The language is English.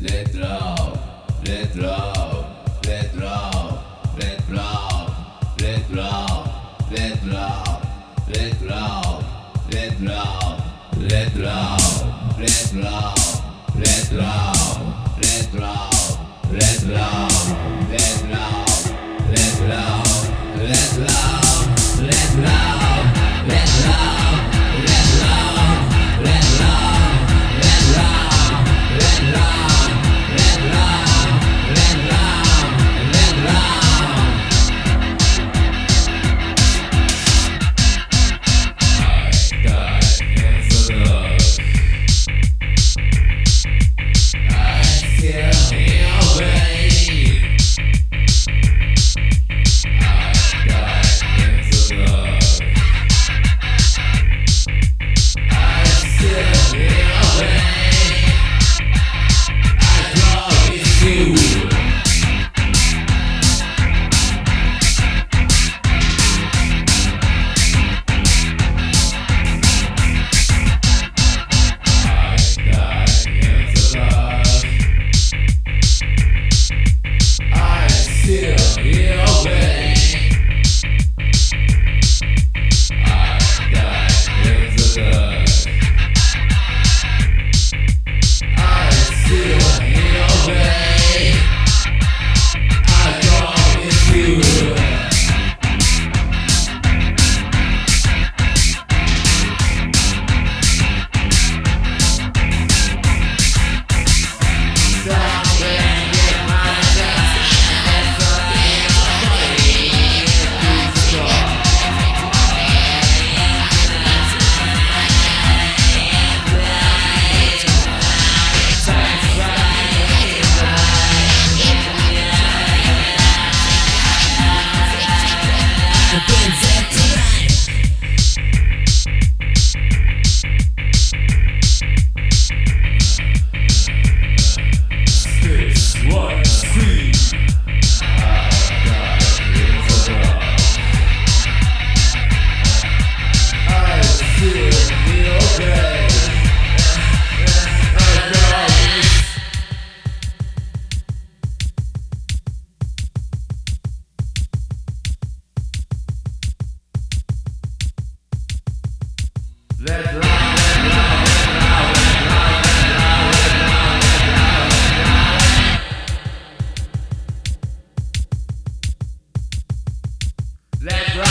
Let's love. still, yeah. Let's go.